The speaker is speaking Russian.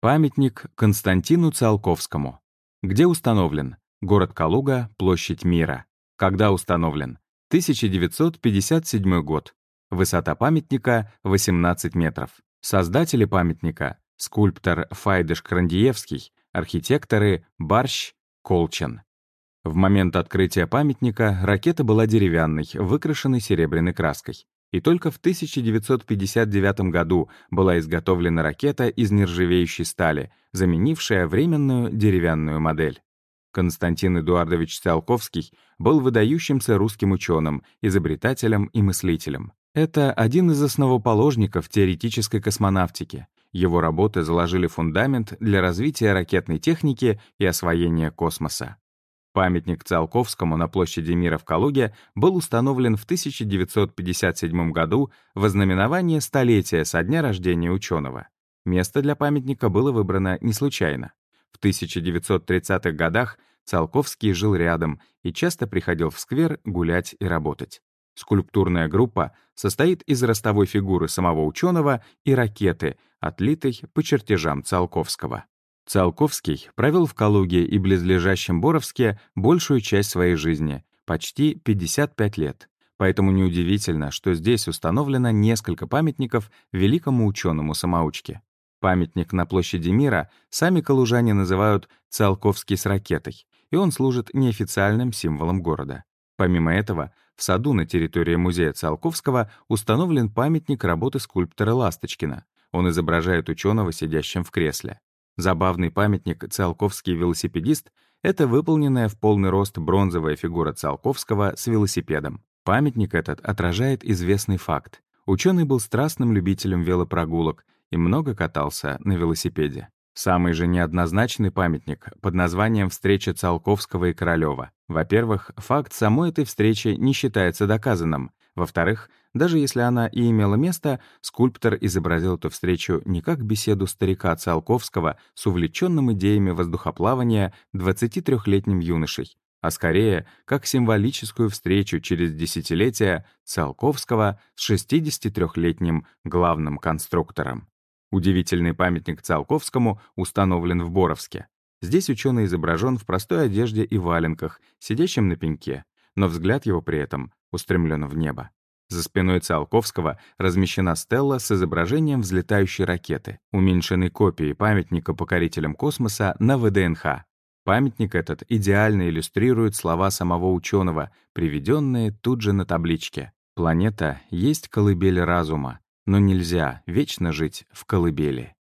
Памятник Константину Циолковскому. Где установлен? Город Калуга, площадь Мира. Когда установлен? 1957 год. Высота памятника — 18 метров. Создатели памятника — скульптор Файдыш Крандиевский, архитекторы Барщ, Колчен. В момент открытия памятника ракета была деревянной, выкрашенной серебряной краской. И только в 1959 году была изготовлена ракета из нержавеющей стали, заменившая временную деревянную модель. Константин Эдуардович Циолковский был выдающимся русским ученым, изобретателем и мыслителем. Это один из основоположников теоретической космонавтики. Его работы заложили фундамент для развития ракетной техники и освоения космоса. Памятник Циолковскому на площади Мира в Калуге был установлен в 1957 году в ознаменование столетия со дня рождения ученого. Место для памятника было выбрано не случайно. В 1930-х годах Циолковский жил рядом и часто приходил в сквер гулять и работать. Скульптурная группа состоит из ростовой фигуры самого ученого и ракеты, отлитой по чертежам Циолковского. Циолковский провел в Калуге и близлежащем Боровске большую часть своей жизни, почти 55 лет. Поэтому неудивительно, что здесь установлено несколько памятников великому ученому-самоучке. Памятник на площади Мира сами калужане называют «Циолковский с ракетой», и он служит неофициальным символом города. Помимо этого, в саду на территории музея Циолковского установлен памятник работы скульптора Ласточкина. Он изображает ученого, сидящим в кресле. Забавный памятник «Циолковский велосипедист» — это выполненная в полный рост бронзовая фигура Циолковского с велосипедом. Памятник этот отражает известный факт. Ученый был страстным любителем велопрогулок и много катался на велосипеде. Самый же неоднозначный памятник под названием «Встреча Циолковского и Королёва». Во-первых, факт самой этой встречи не считается доказанным. Во-вторых, даже если она и имела место, скульптор изобразил эту встречу не как беседу старика Циолковского с увлеченным идеями воздухоплавания 23-летним юношей, а скорее как символическую встречу через десятилетия Циолковского с 63-летним главным конструктором. Удивительный памятник Циолковскому установлен в Боровске. Здесь ученый изображен в простой одежде и валенках, сидящим на пеньке, но взгляд его при этом устремлен в небо. За спиной Циолковского размещена стелла с изображением взлетающей ракеты, уменьшенной копией памятника покорителям космоса на ВДНХ. Памятник этот идеально иллюстрирует слова самого ученого, приведенные тут же на табличке. «Планета есть колыбель разума, но нельзя вечно жить в колыбели.